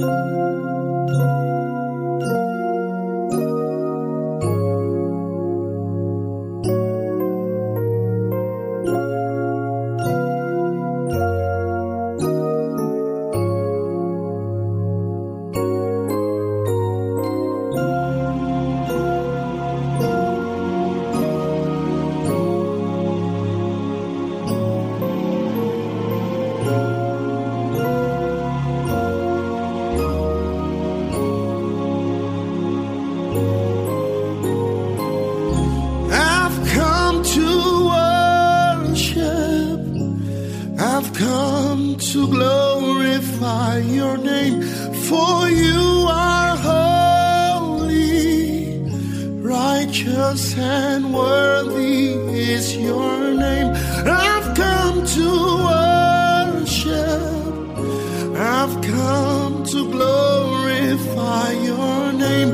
I've for you are holy, righteous and worthy is your name. I've come to worship. I've come to glorify your name,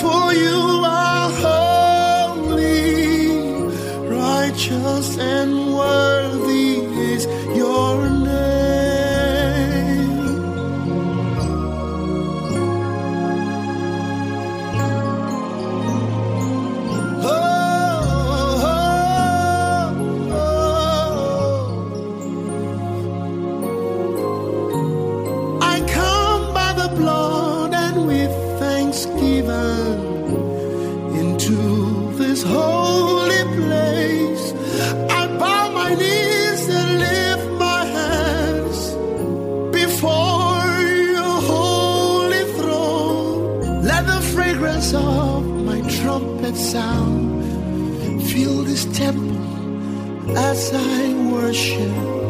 for you are holy, righteous and worthy is your trumpet sound fill this temple as I worship.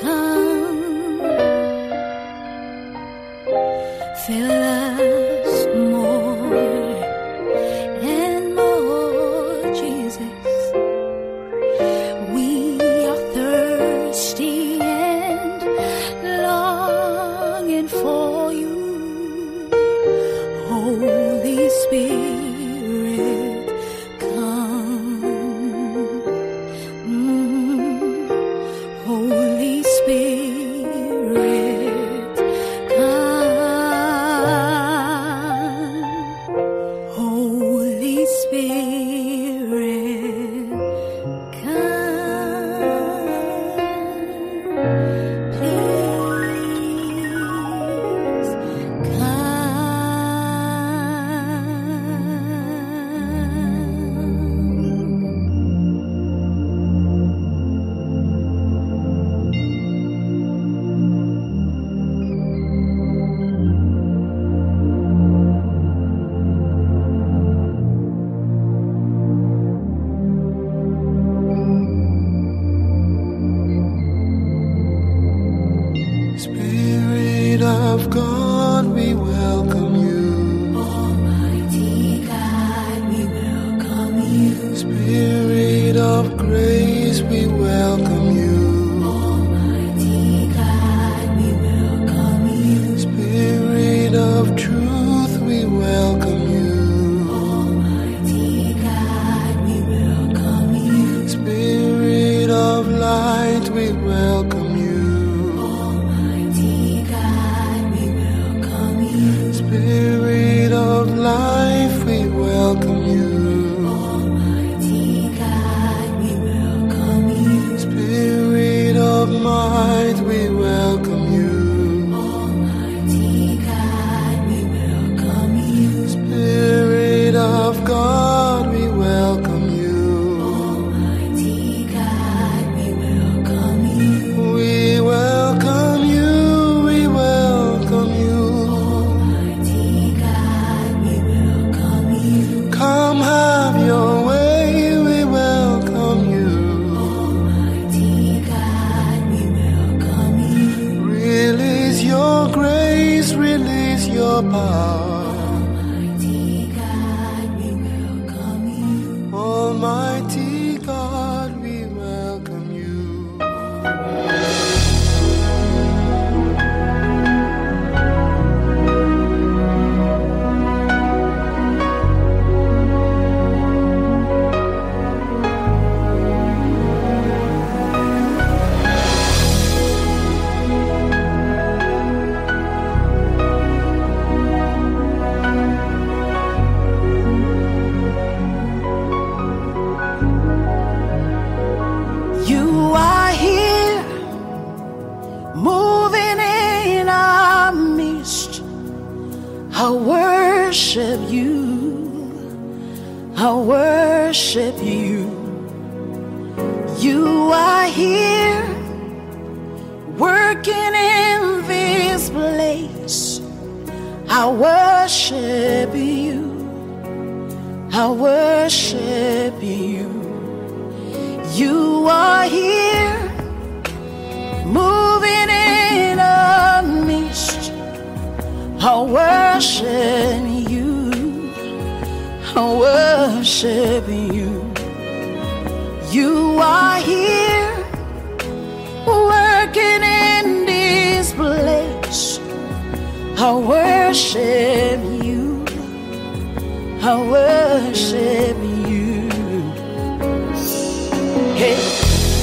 Come, fill us more and more, Jesus. We are thirsty and longing for you, Holy Spirit, you. I worship you. You are here, working in this place. I worship you. I worship you. You are here, moving in a mist. I worship. I worship you. You are here, working in this place. I worship you. I worship you. Hey,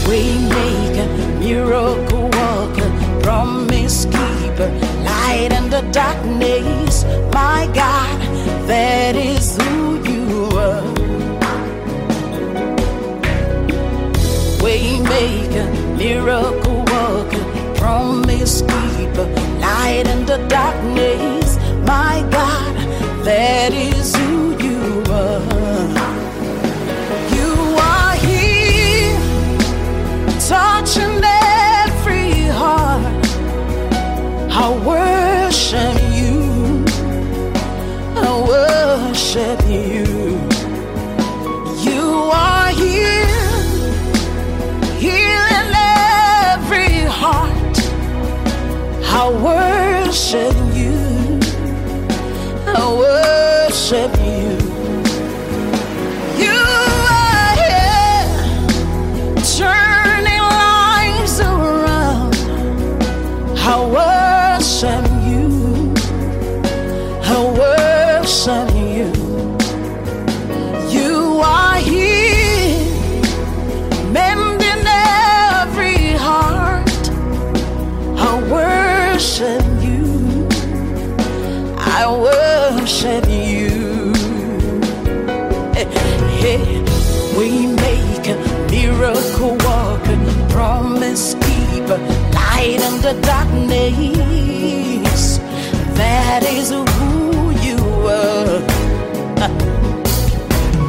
we make a miracle worker, promise keeper, light in the darkness. My God, that is miracle worker, promise keeper, light in the darkness. My God, that is who you are. You are here, touching every heart. I worship you. I worship you. I worship you. I worship Hey, we make a miracle worker, promise keeper, light in the darkness. That is who you are.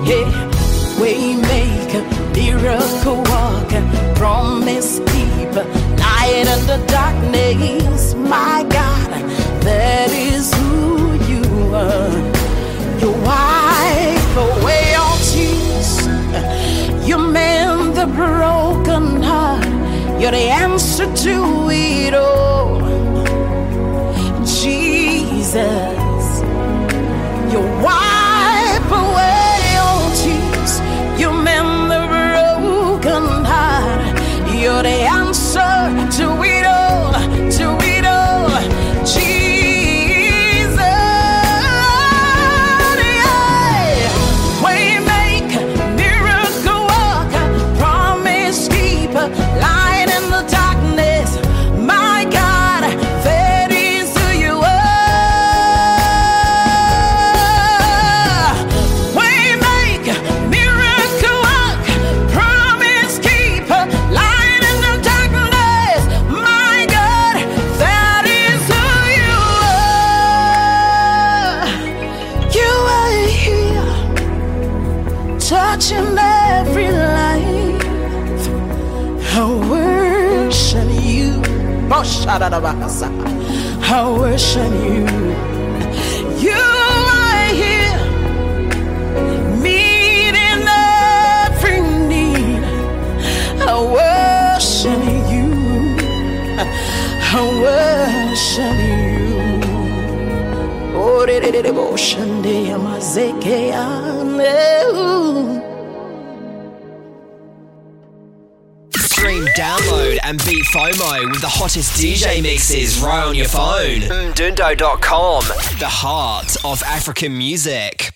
Hey, we make a miracle worker, promise keeper, light in the darkness. My God, that is who you are. broken heart. You're the answer to it all, Jesus. Touching every life. I worship you. I worship you. You are here, meeting every need. I worship you. I worship you. Stream, download, and beat FOMO with the hottest DJ mixes right on your phone. Mdundo.com, the heart of African music.